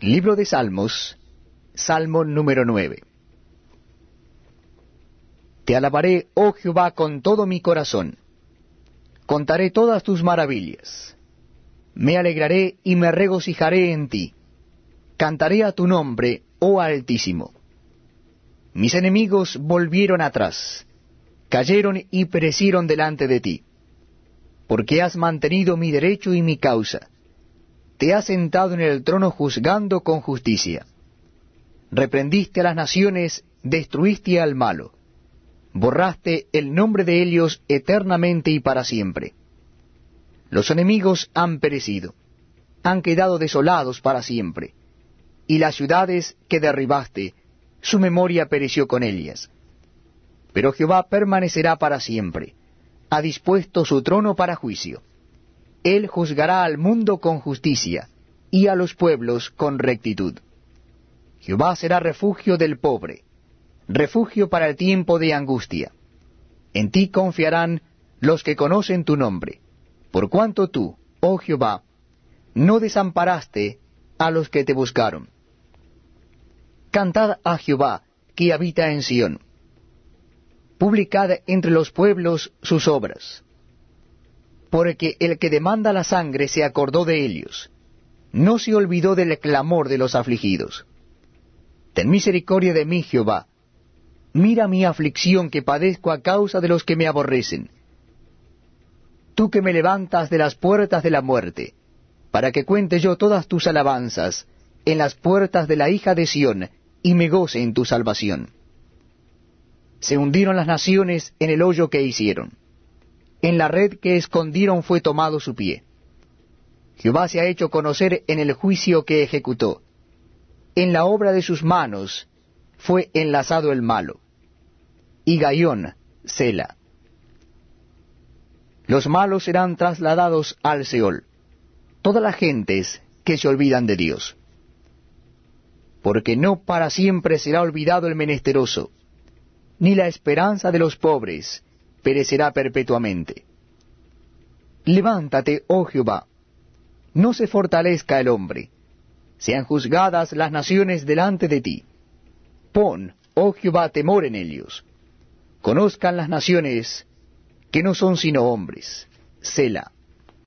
Libro de Salmos, Salmo número 9. Te alabaré, oh Jehová, con todo mi corazón. Contaré todas tus maravillas. Me alegraré y me regocijaré en ti. Cantaré a tu nombre, oh Altísimo. Mis enemigos volvieron atrás, cayeron y perecieron delante de ti, porque has mantenido mi derecho y mi causa. Te has sentado en el trono juzgando con justicia. Reprendiste a las naciones, destruiste al malo borraste el nombre de ellos eternamente y para siempre. Los enemigos han perecido, han quedado desolados para siempre, y las ciudades que derribaste, su memoria pereció con ellas. Pero Jehová permanecerá para siempre, ha dispuesto su trono para juicio. Él juzgará al mundo con justicia, y a los pueblos con rectitud. Jehová será refugio del pobre, refugio para el tiempo de angustia. En ti confiarán los que conocen tu nombre, por cuanto tú, oh Jehová, no desamparaste a los que te buscaron. Cantad a Jehová, que habita en Sión. Publicad entre los pueblos sus obras. Porque el que demanda la sangre se acordó de ellos, no se olvidó del clamor de los afligidos. Ten misericordia de mí, Jehová, mira mi aflicción que padezco a causa de los que me aborrecen. Tú que me levantas de las puertas de la muerte, para que cuente yo todas tus alabanzas en las puertas de la hija de Sión, y me goce en tu salvación. Se hundieron las naciones en el hoyo que hicieron. En la red que escondieron fue tomado su pie. Jehová se ha hecho conocer en el juicio que ejecutó. En la obra de sus manos fue enlazado el malo y Gaión, Sela. Los malos serán trasladados al Seol, todas las gentes que se olvidan de Dios. Porque no para siempre será olvidado el menesteroso, ni la esperanza de los pobres perecerá perpetuamente. Levántate, oh Jehová, no se fortalezca el hombre, sean juzgadas las naciones delante de ti. Pon, oh Jehová, temor en ellos Conozcan las naciones que no son sino hombres. Sela.